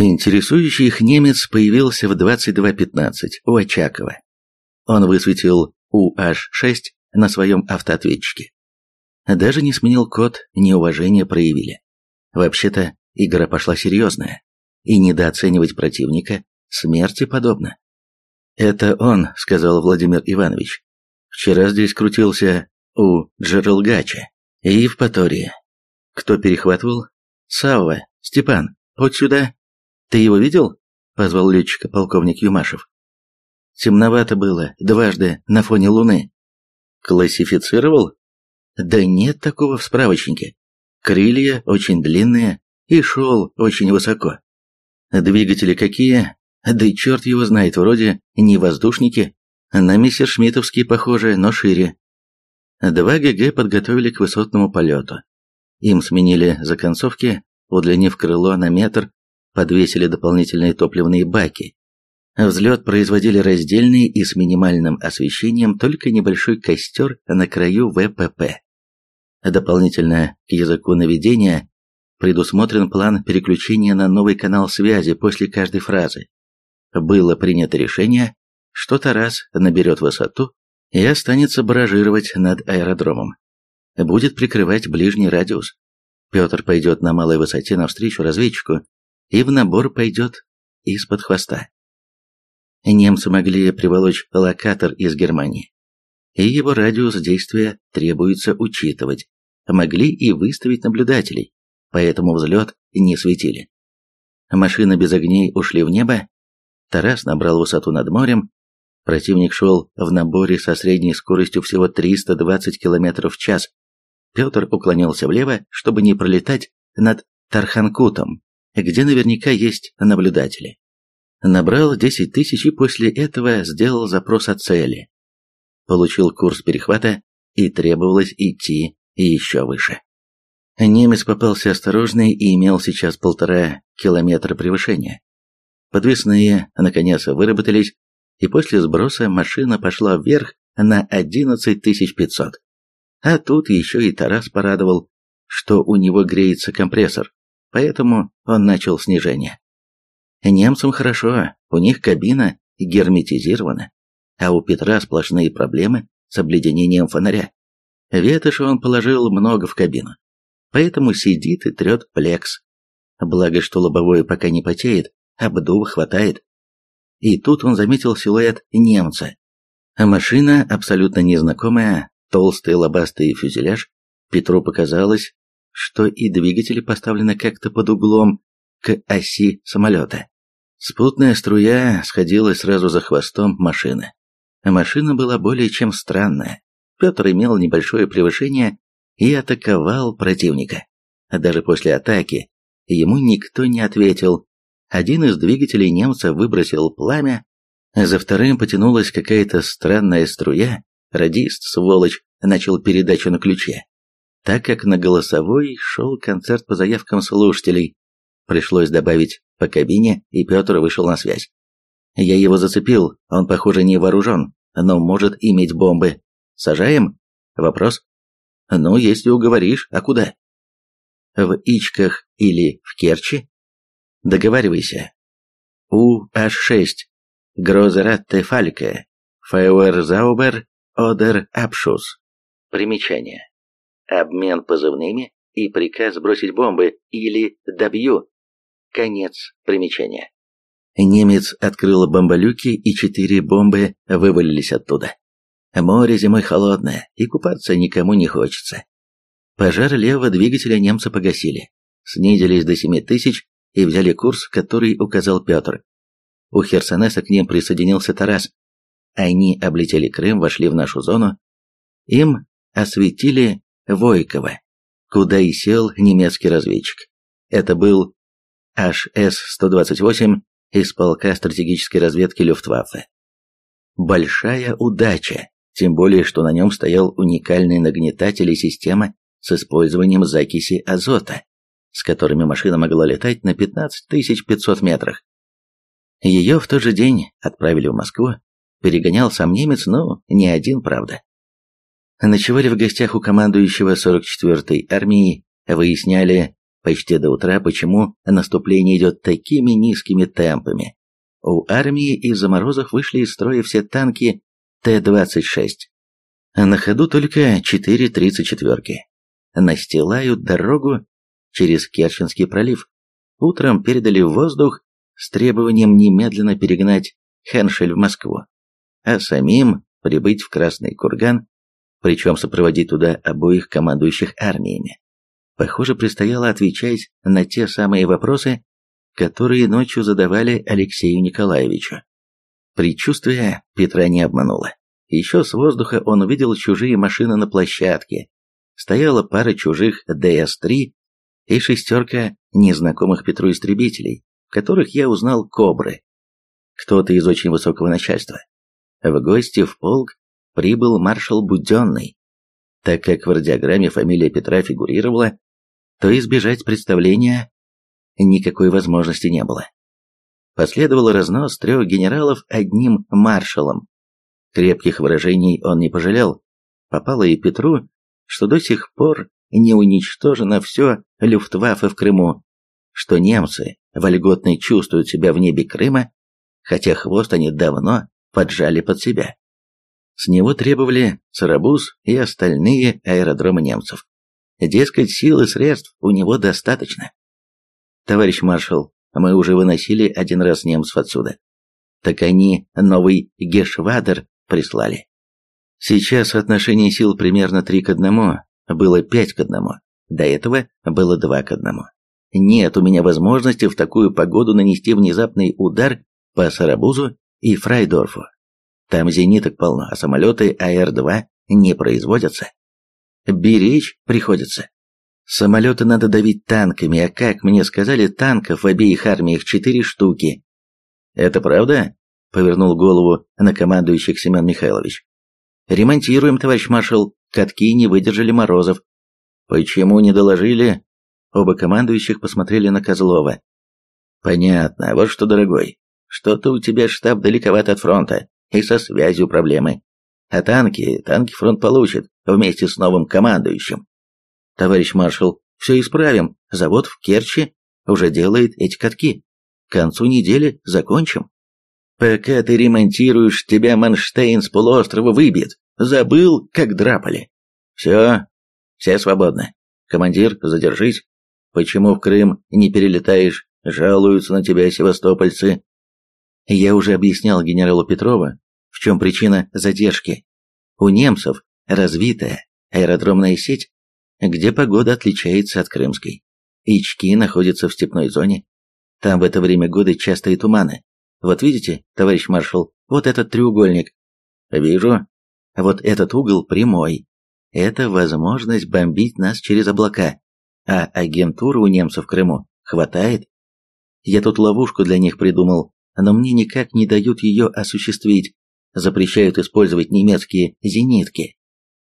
Интересующий их немец появился в 22.15 у Очакова. Он высветил УH-6 на своем автоответчике. Даже не сменил код, неуважение проявили. Вообще-то, игра пошла серьезная, и недооценивать противника смерти подобно. «Это он», — сказал Владимир Иванович. «Вчера здесь крутился у Джералгача и Евпатории. Кто перехватывал? Савва, Степан, вот сюда. Ты его видел?» — позвал летчика полковник Юмашев. Темновато было, дважды, на фоне луны. Классифицировал? Да нет такого в справочнике. Крылья очень длинные и шел очень высоко. Двигатели какие? Да и черт его знает, вроде не воздушники. На мессершмиттовские похожие, но шире. Два ГГ подготовили к высотному полету. Им сменили законцовки, удлинив крыло на метр, подвесили дополнительные топливные баки, Взлет производили раздельный и с минимальным освещением только небольшой костер на краю ВПП. Дополнительно к языку наведения предусмотрен план переключения на новый канал связи после каждой фразы. Было принято решение, что Тарас наберет высоту и останется баражировать над аэродромом. Будет прикрывать ближний радиус. Петр пойдет на малой высоте навстречу разведчику и в набор пойдет из-под хвоста немцы могли приволочь локатор из Германии. И его радиус действия требуется учитывать. Могли и выставить наблюдателей, поэтому взлет не светили. Машины без огней ушли в небо, Тарас набрал высоту над морем, противник шел в наборе со средней скоростью всего 320 км в час. Петр уклонился влево, чтобы не пролетать над Тарханкутом, где наверняка есть наблюдатели. Набрал 10 тысяч и после этого сделал запрос о цели. Получил курс перехвата и требовалось идти еще выше. Немец попался осторожный и имел сейчас полтора километра превышения. Подвесные, наконец, выработались, и после сброса машина пошла вверх на 11500. А тут еще и Тарас порадовал, что у него греется компрессор, поэтому он начал снижение. Немцам хорошо, у них кабина герметизирована, а у Петра сплошные проблемы с обледенением фонаря. Ветоши он положил много в кабину, поэтому сидит и трет плекс. Благо, что лобовое пока не потеет, обдува хватает. И тут он заметил силуэт немца. Машина абсолютно незнакомая, толстый лобастый фюзеляж. Петру показалось, что и двигатели поставлены как-то под углом, к оси самолета. Спутная струя сходила сразу за хвостом машины. Машина была более чем странная. Петр имел небольшое превышение и атаковал противника. Даже после атаки ему никто не ответил. Один из двигателей немца выбросил пламя, за вторым потянулась какая-то странная струя. Радист, сволочь, начал передачу на ключе. Так как на голосовой шел концерт по заявкам слушателей, Пришлось добавить по кабине, и Петр вышел на связь. Я его зацепил, он, похоже, не вооружен, но может иметь бомбы. Сажаем? Вопрос? Ну, если уговоришь, а куда? В Ичках или в Керчи? Договаривайся. У-H6. Грозератте Фальке. Фауэрзаубер Одер Апшус. Примечание. Обмен позывными и приказ бросить бомбы или «добью» Конец примечания. Немец открыл бомболюки, и четыре бомбы вывалились оттуда. Море зимой холодное, и купаться никому не хочется. Пожар левого двигателя немцы погасили, снизились до семи тысяч и взяли курс, который указал Петр. У Херсонеса к ним присоединился Тарас. Они облетели Крым, вошли в нашу зону. Им осветили Войково, куда и сел немецкий разведчик. Это был HS-128 из полка стратегической разведки Люфтваффе. Большая удача, тем более, что на нем стоял уникальный нагнетатель и система с использованием закиси азота, с которыми машина могла летать на 15500 метрах. Ее в тот же день отправили в Москву, перегонял сам немец, но не один, правда. Ночевали в гостях у командующего 44-й армии, выясняли, почти до утра, почему наступление идет такими низкими темпами. У армии из-за морозов вышли из строя все танки Т-26. На ходу только 4 34-ки. Настилают дорогу через Керченский пролив. Утром передали в воздух с требованием немедленно перегнать Хеншель в Москву, а самим прибыть в Красный Курган, причем сопроводить туда обоих командующих армиями. Похоже, предстояло отвечать на те самые вопросы, которые ночью задавали Алексею Николаевичу. Предчувствие Петра не обмануло. Еще с воздуха он увидел чужие машины на площадке. Стояла пара чужих ДС-3 и шестерка незнакомых Петру истребителей, которых я узнал «Кобры». Кто-то из очень высокого начальства. В гости в полк прибыл маршал Буденный. Так как в радиограмме фамилия Петра фигурировала, то избежать представления никакой возможности не было. Последовал разнос трех генералов одним маршалом. Крепких выражений он не пожалел. Попало и Петру, что до сих пор не уничтожено все люфтваффе в Крыму, что немцы вольготно чувствуют себя в небе Крыма, хотя хвост они давно поджали под себя. С него требовали Царабуз и остальные аэродромы немцев. Дескать, сил и средств у него достаточно. Товарищ маршал, мы уже выносили один раз немцев отсюда. Так они новый Гешвадер прислали. Сейчас отношение сил примерно три к одному, было пять к одному. До этого было два к одному. Нет у меня возможности в такую погоду нанести внезапный удар по Сарабузу и Фрайдорфу. Там зениток полно, а самолеты АР-2 не производятся. Беречь приходится. Самолеты надо давить танками, а как мне сказали, танков в обеих армиях четыре штуки. Это правда? Повернул голову на командующих Семен Михайлович. Ремонтируем, товарищ маршал, катки не выдержали морозов. Почему не доложили? Оба командующих посмотрели на Козлова. Понятно, вот что, дорогой. Что-то у тебя штаб далековато от фронта, и со связью проблемы. А танки, танки фронт получит, вместе с новым командующим. Товарищ маршал, все исправим, завод в Керчи уже делает эти катки. К концу недели закончим. Пока ты ремонтируешь, тебя Манштейн с полуострова выбьет. Забыл, как драпали. Все, все свободны. Командир, задержись. Почему в Крым не перелетаешь? Жалуются на тебя севастопольцы. Я уже объяснял генералу Петрова, в чем причина задержки. У немцев развитая аэродромная сеть, где погода отличается от крымской. Ички находятся в степной зоне. Там в это время года частые туманы. Вот видите, товарищ маршал, вот этот треугольник. Вижу. Вот этот угол прямой. Это возможность бомбить нас через облака. А агентуры у немцев в Крыму хватает. Я тут ловушку для них придумал, но мне никак не дают ее осуществить. Запрещают использовать немецкие зенитки.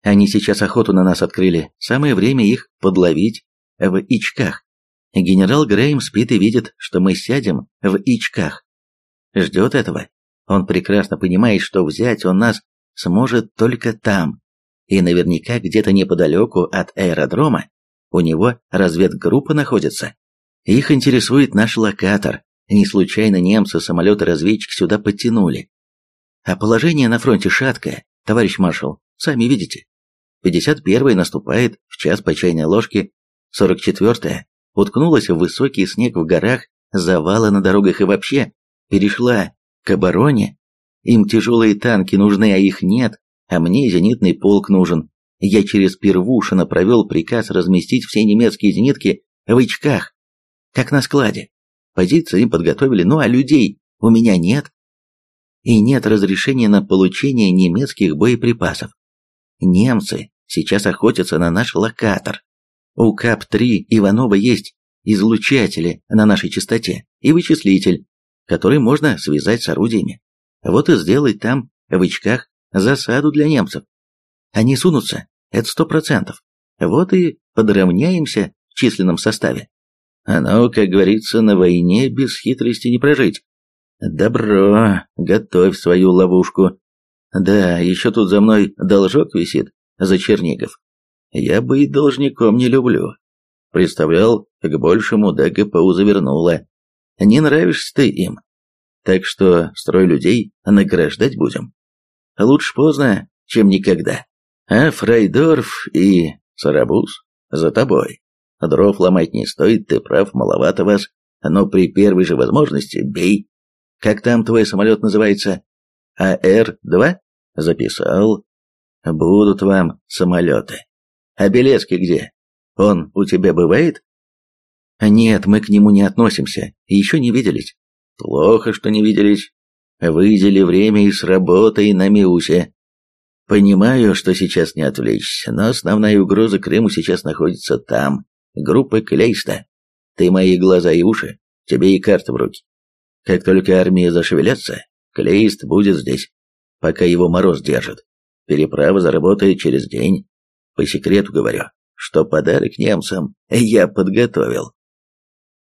Они сейчас охоту на нас открыли. Самое время их подловить в Ичках. Генерал Грейм спит и видит, что мы сядем в Ичках ждет этого. Он прекрасно понимает, что взять он нас сможет только там. И наверняка где-то неподалеку от аэродрома у него разведгруппа находится. Их интересует наш локатор. Не случайно немцы самолеты-разведчик сюда подтянули. А положение на фронте шаткое, товарищ маршал, сами видите. 51-й наступает в час по чайной ложке, 44-я уткнулась в высокий снег в горах, завалы на дорогах и вообще перешла к обороне. Им тяжелые танки нужны, а их нет, а мне зенитный полк нужен. Я через Первушина провел приказ разместить все немецкие зенитки в очках, как на складе. Позиции им подготовили, ну а людей у меня нет. И нет разрешения на получение немецких боеприпасов. Немцы сейчас охотятся на наш локатор. У КАП-3 Иванова есть излучатели на нашей частоте и вычислитель, который можно связать с орудиями. Вот и сделать там, в очках, засаду для немцев. Они сунутся, это сто процентов. Вот и подравняемся в численном составе. Оно, как говорится, на войне без хитрости не прожить. Добро, готовь свою ловушку. Да, еще тут за мной должок висит, за Чернигов. Я быть должником не люблю. Представлял к большему, да ГПУ завернуло. Не нравишься ты им. Так что строй людей награждать будем. Лучше поздно, чем никогда. А Фрайдорф и Сарабуз за тобой. Дров ломать не стоит, ты прав, маловато вас. Но при первой же возможности бей. Как там твой самолет называется? АР-2? Записал. Будут вам самолеты. А Белецкий где? Он у тебя бывает? Нет, мы к нему не относимся. Еще не виделись. Плохо, что не виделись. Выделили время и с работой на Миусе. Понимаю, что сейчас не отвлечься, но основная угроза Крыму сейчас находится там. Группа Клейста. Ты мои глаза и уши, тебе и карта в руки. Как только армия зашевелятся, Клейст будет здесь, пока его мороз держит. Переправа заработает через день. По секрету говорю, что подарок немцам я подготовил.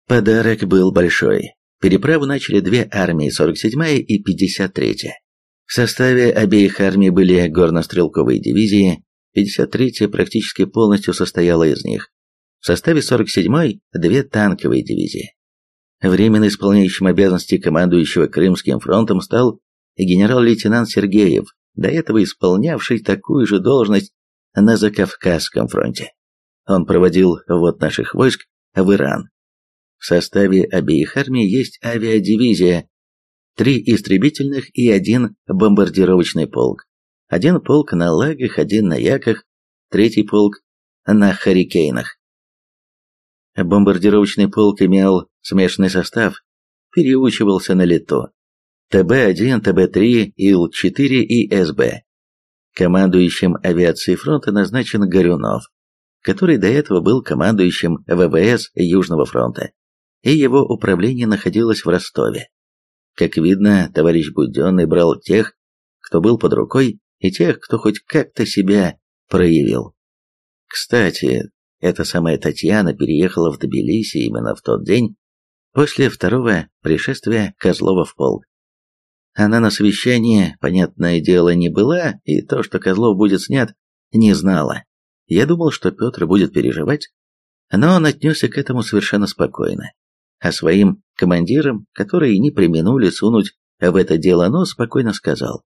Подарок был большой. Переправу начали две армии, 47-я и 53-я. В составе обеих армий были горнострелковые дивизии, 53-я практически полностью состояла из них. В составе 47-й – две танковые дивизии. Временно исполняющим обязанности командующего Крымским фронтом стал генерал-лейтенант Сергеев, до этого исполнявший такую же должность на Закавказском фронте. Он проводил ввод наших войск в Иран. В составе обеих армий есть авиадивизия, три истребительных и один бомбардировочный полк. Один полк на лагах, один на яках, третий полк на харикейнах. Бомбардировочный полк имел смешанный состав, переучивался на лету. ТБ-1, ТБ-3, Ил-4 и СБ. Командующим авиацией фронта назначен Горюнов, который до этого был командующим ВВС Южного фронта, и его управление находилось в Ростове. Как видно, товарищ Буденный брал тех, кто был под рукой, и тех, кто хоть как-то себя проявил. Кстати, эта самая Татьяна переехала в Тбилиси именно в тот день, после второго пришествия Козлова в полк. Она на совещании, понятное дело, не была, и то, что Козлов будет снят, не знала. Я думал, что Петр будет переживать, но он отнесся к этому совершенно спокойно а своим командирам, которые не применули сунуть в это дело нос, спокойно сказал.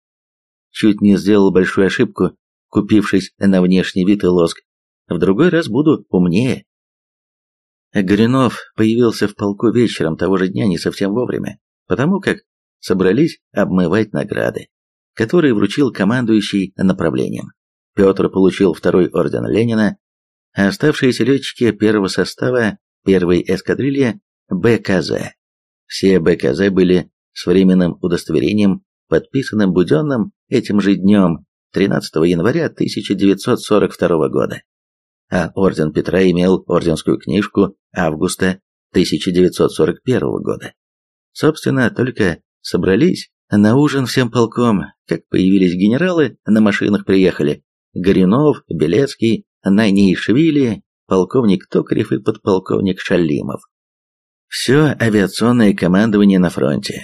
Чуть не сделал большую ошибку, купившись на внешний вид и лоск. В другой раз буду умнее. Горюнов появился в полку вечером того же дня не совсем вовремя, потому как собрались обмывать награды, которые вручил командующий направлением. Петр получил второй орден Ленина, а оставшиеся летчики первого состава первой эскадрильи БКЗ. Все БКЗ были с временным удостоверением, подписанным Буденным этим же днем, 13 января 1942 года. А орден Петра имел орденскую книжку августа 1941 года. Собственно, только собрались на ужин всем полком, как появились генералы, на машинах приехали. Горюнов, Белецкий, Найнейшвили, полковник Токарев и подполковник Шалимов. Все авиационное командование на фронте.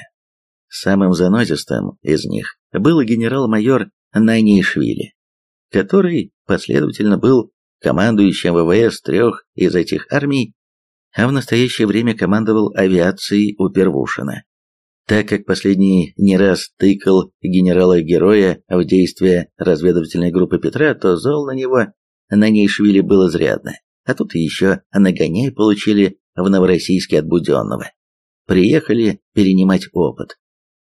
Самым занозистым из них был генерал-майор Найнишвили, который последовательно был командующим ВВС трех из этих армий, а в настоящее время командовал авиацией у Первушина. Так как последний не раз тыкал генерала-героя в действия разведывательной группы Петра, то зол на него на Нейшвили было изрядно. А тут еще нагоняй получили в Новороссийске от Буденного. Приехали перенимать опыт.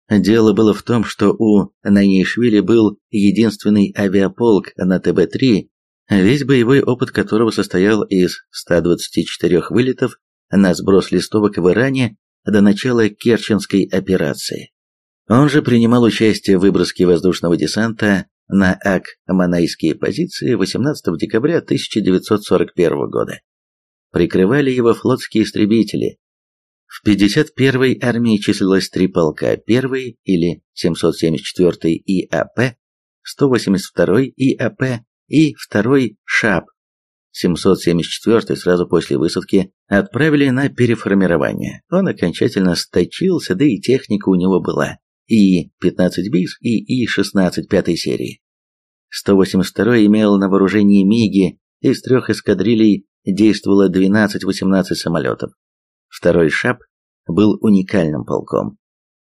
Дело было в том, что у Нанишвили был единственный авиаполк на ТБ-3, весь боевой опыт которого состоял из 124 вылетов на сброс листовок в Иране до начала Керченской операции. Он же принимал участие в выброске воздушного десанта на Ак-Манайские позиции 18 декабря 1941 года прикрывали его флотские истребители. В 51-й армии числилось три полка, 1 или 774-й ИАП, 182-й ИАП и 2-й ШАП. 774-й сразу после высадки отправили на переформирование. Он окончательно сточился, да и техника у него была. И-15 БИС и И-16 пятой серии. 182-й имел на вооружении МИГи из трех эскадрилей действовало 12-18 самолетов. Второй ШАП был уникальным полком.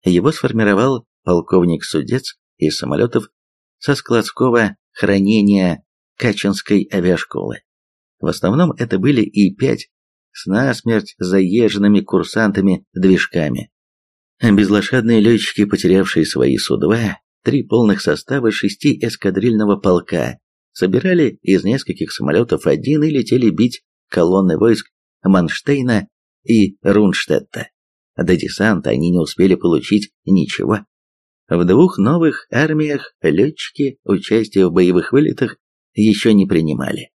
Его сформировал полковник Судец из самолетов со складского хранения Качинской авиашколы. В основном это были И-5 с насмерть заезженными курсантами-движками. Безлошадные летчики, потерявшие свои Су-2, три полных состава шести эскадрильного полка, собирали из нескольких самолетов один и летели бить колонны войск Манштейна и Рунштетта. До десанта они не успели получить ничего. В двух новых армиях летчики участие в боевых вылетах еще не принимали.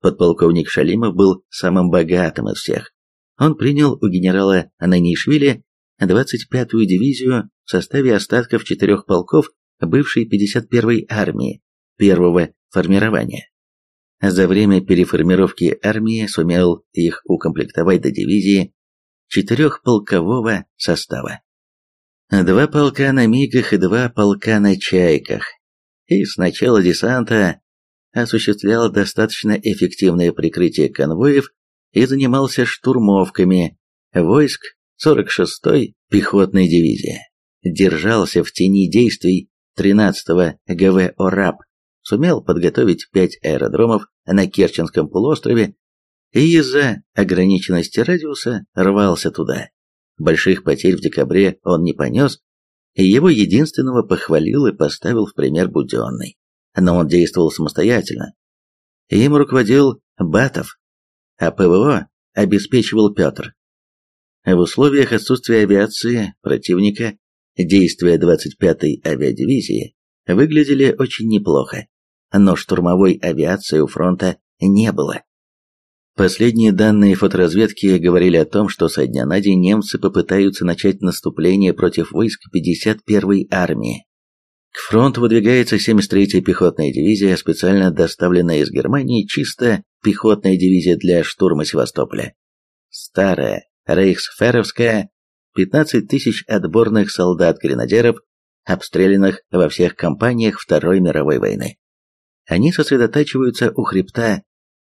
Подполковник Шалимов был самым богатым из всех. Он принял у генерала Ананишвили 25-ю дивизию в составе остатков четырех полков бывшей 51-й армии первого формирования. За время переформировки армии сумел их укомплектовать до дивизии четырехполкового состава. Два полка на Мигах и два полка на Чайках. И с начала десанта осуществлял достаточно эффективное прикрытие конвоев и занимался штурмовками войск 46-й пехотной дивизии. Держался в тени действий 13-го ГВ ОРАП, сумел подготовить пять аэродромов на Керченском полуострове и из-за ограниченности радиуса рвался туда. Больших потерь в декабре он не понес, и его единственного похвалил и поставил в пример Буденный но он действовал самостоятельно. Им руководил Батов, а ПВО обеспечивал Петр. В условиях отсутствия авиации противника действия 25-й авиадивизии выглядели очень неплохо, но штурмовой авиации у фронта не было. Последние данные фоторазведки говорили о том, что со дня на день немцы попытаются начать наступление против войск 51-й армии. К фронту выдвигается 73-я пехотная дивизия, специально доставленная из Германии чисто пехотная дивизия для штурма Севастополя. Старая, рейхсферовская, 15 тысяч отборных солдат-гренадеров, обстрелянных во всех кампаниях Второй мировой войны. Они сосредотачиваются у хребта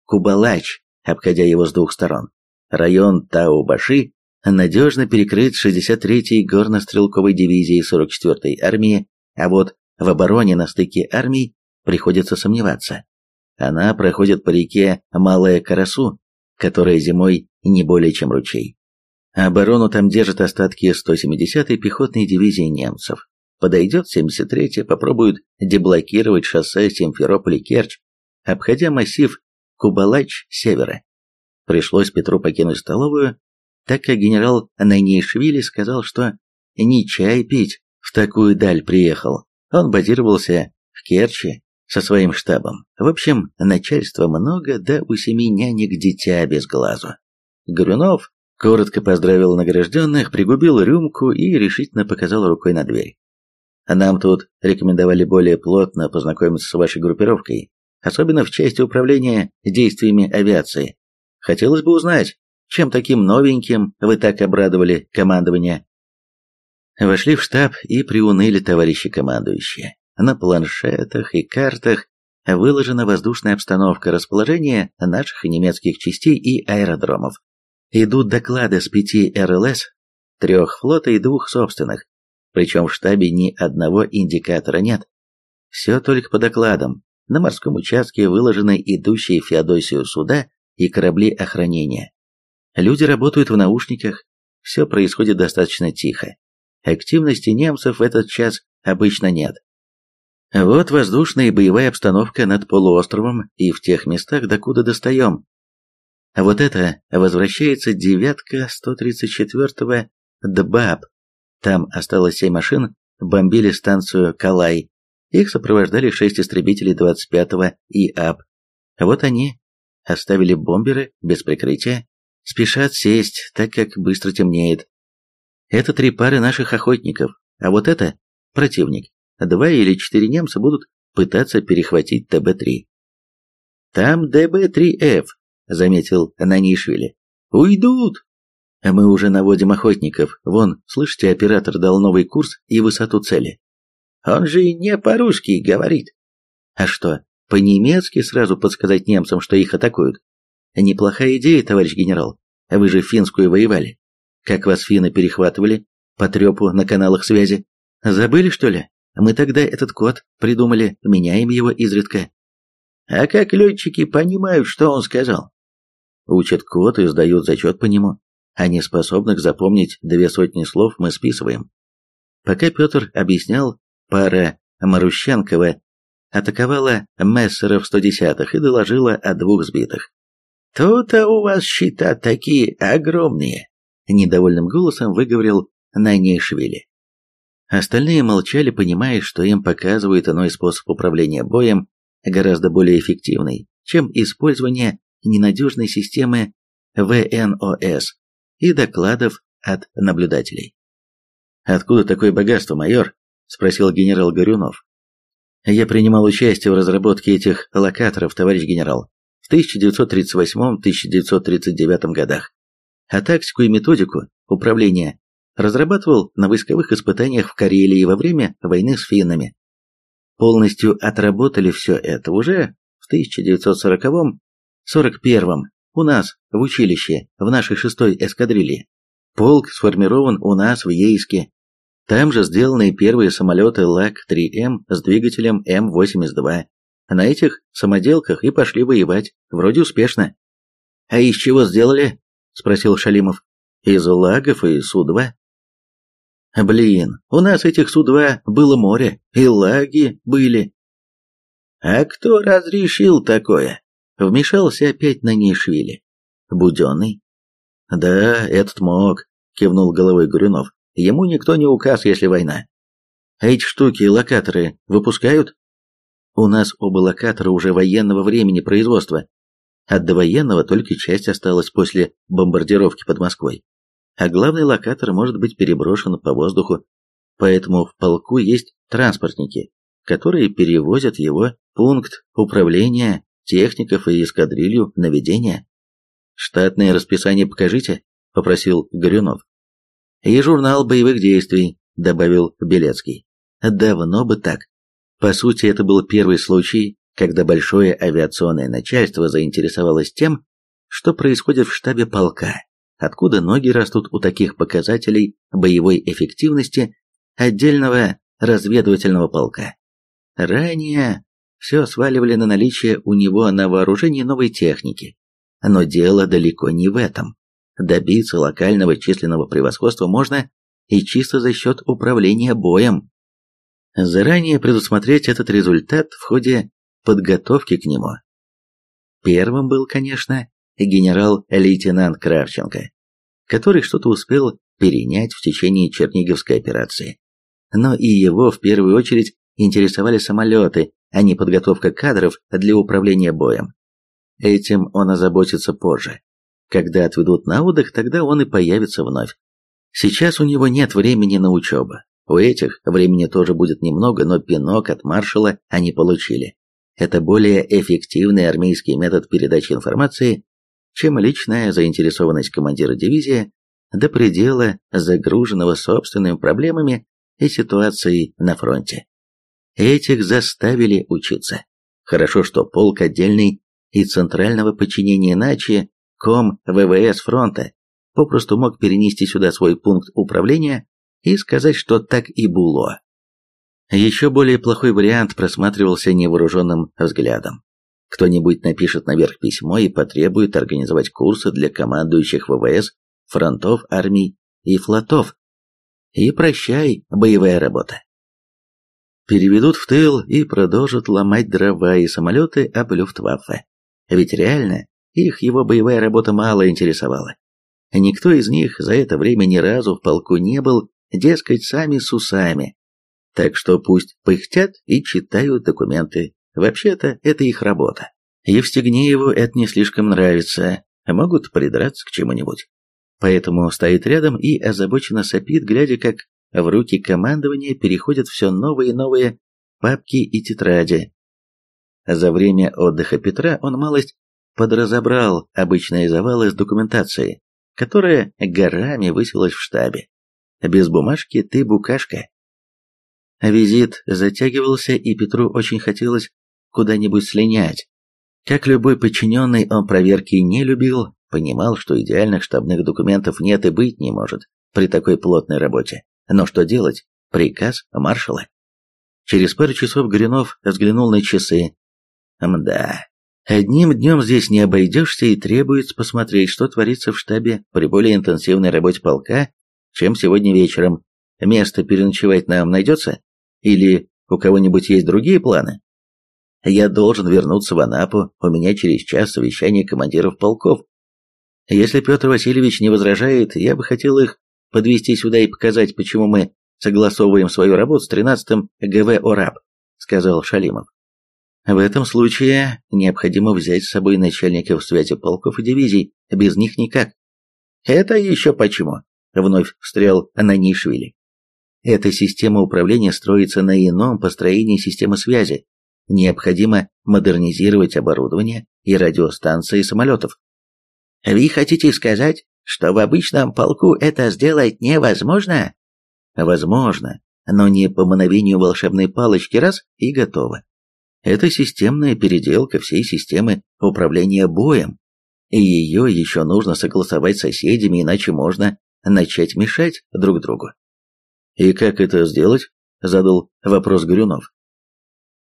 Кубалач, обходя его с двух сторон. Район Таубаши надежно перекрыт 63-й горнострелковой дивизией 44-й армии а вот в обороне на стыке армий приходится сомневаться. Она проходит по реке Малая Карасу, которая зимой не более чем ручей. Оборону там держат остатки 170-й пехотной дивизии немцев. Подойдет 73-я, попробует деблокировать шоссе Симферополь-Керчь, обходя массив Кубалач севера. Пришлось Петру покинуть столовую, так как генерал Найнейшвили сказал, что не чай пить, в такую даль приехал. Он базировался в Керчи со своим штабом. В общем, начальства много, да у семи нянек дитя без глазу. Горюнов коротко поздравил награжденных, пригубил рюмку и решительно показал рукой на дверь. Нам тут рекомендовали более плотно познакомиться с вашей группировкой, особенно в части управления действиями авиации. Хотелось бы узнать, чем таким новеньким вы так обрадовали командование Вошли в штаб и приуныли товарищи командующие. На планшетах и картах выложена воздушная обстановка расположения наших и немецких частей и аэродромов. Идут доклады с пяти РЛС, трех флота и двух собственных. Причем в штабе ни одного индикатора нет. Все только по докладам. На морском участке выложены идущие в Феодосию суда и корабли охранения. Люди работают в наушниках, все происходит достаточно тихо. Активности немцев в этот час обычно нет. Вот воздушная и боевая обстановка над полуостровом и в тех местах, докуда достаем. Вот это возвращается девятка 134-го ДБАП. Там осталось семь машин, бомбили станцию Калай. Их сопровождали шесть истребителей 25-го ИАП. Вот они оставили бомберы без прикрытия, спешат сесть, так как быстро темнеет. Это три пары наших охотников, а вот это противник. Два или четыре немца будут пытаться перехватить ТБ-3. «Там ДБ-3Ф», — заметил Нанишвили. «Уйдут!» А мы уже наводим охотников. Вон, слышите, оператор дал новый курс и высоту цели. Он же не по-русски говорит. А что, по-немецки сразу подсказать немцам, что их атакуют? Неплохая идея, товарищ генерал. Вы же финскую воевали. Как вас финны перехватывали? По трепу на каналах связи. Забыли, что ли? Мы тогда этот код придумали, меняем его изредка. А как летчики понимают, что он сказал? Учат код и сдают зачет по нему. А неспособных запомнить две сотни слов мы списываем. Пока Петр объяснял, пара Марущенкова атаковала мессеров 110-х и доложила о двух сбитых. «То-то у вас счета такие огромные!» Недовольным голосом выговорил Найнейшвили. Остальные молчали, понимая, что им показывают иной способ управления боем, гораздо более эффективный, чем использование ненадежной системы ВНОС и докладов от наблюдателей. «Откуда такое богатство, майор?» – спросил генерал Горюнов. «Я принимал участие в разработке этих локаторов, товарищ генерал, в 1938-1939 годах, а тактику и методику управления разрабатывал на войсковых испытаниях в Карелии во время войны с финнами. Полностью отработали все это уже в 1940-41 у нас в училище, в нашей шестой эскадрилье. Полк сформирован у нас в Ейске. Там же сделаны первые самолеты ЛАК-3М с двигателем М-82. На этих самоделках и пошли воевать, вроде успешно. «А из чего сделали?» – спросил Шалимов. «Из лагов и Су-2». Блин, у нас этих Су-2 было море, и лаги были. А кто разрешил такое? Вмешался опять на Нейшвили. Буденный. Да, этот мог, кивнул головой Горюнов. Ему никто не указ, если война. А эти штуки, локаторы, выпускают? У нас оба локатора уже военного времени производства. От довоенного только часть осталась после бомбардировки под Москвой а главный локатор может быть переброшен по воздуху, поэтому в полку есть транспортники, которые перевозят его пункт управления техников и эскадрилью наведения. «Штатное расписание покажите», — попросил Горюнов. «И журнал боевых действий», — добавил Белецкий. «Давно бы так. По сути, это был первый случай, когда большое авиационное начальство заинтересовалось тем, что происходит в штабе полка откуда ноги растут у таких показателей боевой эффективности отдельного разведывательного полка. Ранее все сваливали на наличие у него на вооружении новой техники. Но дело далеко не в этом. Добиться локального численного превосходства можно и чисто за счет управления боем. Заранее предусмотреть этот результат в ходе подготовки к нему. Первым был, конечно, генерал-лейтенант Кравченко, который что-то успел перенять в течение Черниговской операции. Но и его в первую очередь интересовали самолеты, а не подготовка кадров для управления боем. Этим он озаботится позже. Когда отведут на отдых, тогда он и появится вновь. Сейчас у него нет времени на учебу. У этих времени тоже будет немного, но пинок от маршала они получили. Это более эффективный армейский метод передачи информации, чем личная заинтересованность командира дивизии до предела загруженного собственными проблемами и ситуацией на фронте. Этих заставили учиться. Хорошо, что полк отдельный и центрального подчинения иначе ком ВВС фронта попросту мог перенести сюда свой пункт управления и сказать, что так и было. Еще более плохой вариант просматривался невооруженным взглядом. Кто-нибудь напишет наверх письмо и потребует организовать курсы для командующих ВВС, фронтов, армий и флотов. И прощай, боевая работа. Переведут в тыл и продолжат ломать дрова и самолеты об Люфтваффе. Ведь реально их его боевая работа мало интересовала. Никто из них за это время ни разу в полку не был, дескать, сами с усами. Так что пусть пыхтят и читают документы Вообще-то, это их работа. Евстигнееву это не слишком нравится, могут придраться к чему-нибудь. Поэтому стоит рядом и озабоченно сопит, глядя, как в руки командования переходят все новые и новые папки и тетради. За время отдыха Петра он малость подразобрал обычные завалы с документацией, которая горами высилась в штабе. Без бумажки ты букашка. Визит затягивался, и Петру очень хотелось куда-нибудь слинять. Как любой подчиненный, он проверки не любил, понимал, что идеальных штабных документов нет и быть не может при такой плотной работе. Но что делать? Приказ маршала. Через пару часов Горюнов взглянул на часы. Мда, одним днем здесь не обойдешься и требуется посмотреть, что творится в штабе при более интенсивной работе полка, чем сегодня вечером. Место переночевать нам найдется? Или у кого-нибудь есть другие планы? Я должен вернуться в Анапу, у меня через час совещание командиров полков. Если Петр Васильевич не возражает, я бы хотел их подвести сюда и показать, почему мы согласовываем свою работу с 13-м ГВ ОРАП», — сказал Шалимов. «В этом случае необходимо взять с собой начальников связи полков и дивизий, без них никак». «Это еще почему?» — вновь встрял Ананишвили. «Эта система управления строится на ином построении системы связи. Необходимо модернизировать оборудование и радиостанции самолетов». «Вы хотите сказать, что в обычном полку это сделать невозможно?» Возможно, но не по мановению волшебной палочки раз и готово. Это системная переделка всей системы управления боем, и ее еще нужно согласовать с соседями, иначе можно начать мешать друг другу. «И как это сделать?» – задал вопрос Горюнов.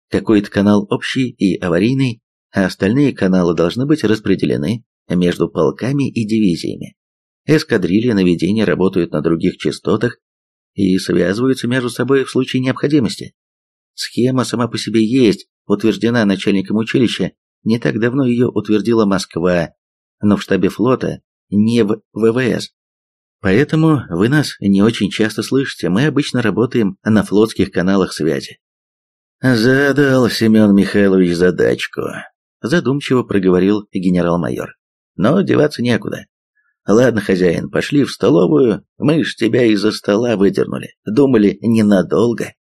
«Какой-то канал общий и аварийный, а остальные каналы должны быть распределены между полками и дивизиями. Эскадрильи наведения работают на других частотах и связываются между собой в случае необходимости. Схема сама по себе есть, утверждена начальником училища, не так давно ее утвердила Москва, но в штабе флота, не в ВВС. Поэтому вы нас не очень часто слышите, мы обычно работаем на флотских каналах связи. Задал Семен Михайлович задачку, задумчиво проговорил генерал-майор. Но деваться некуда. Ладно, хозяин, пошли в столовую, мы ж тебя из-за стола выдернули. Думали, ненадолго.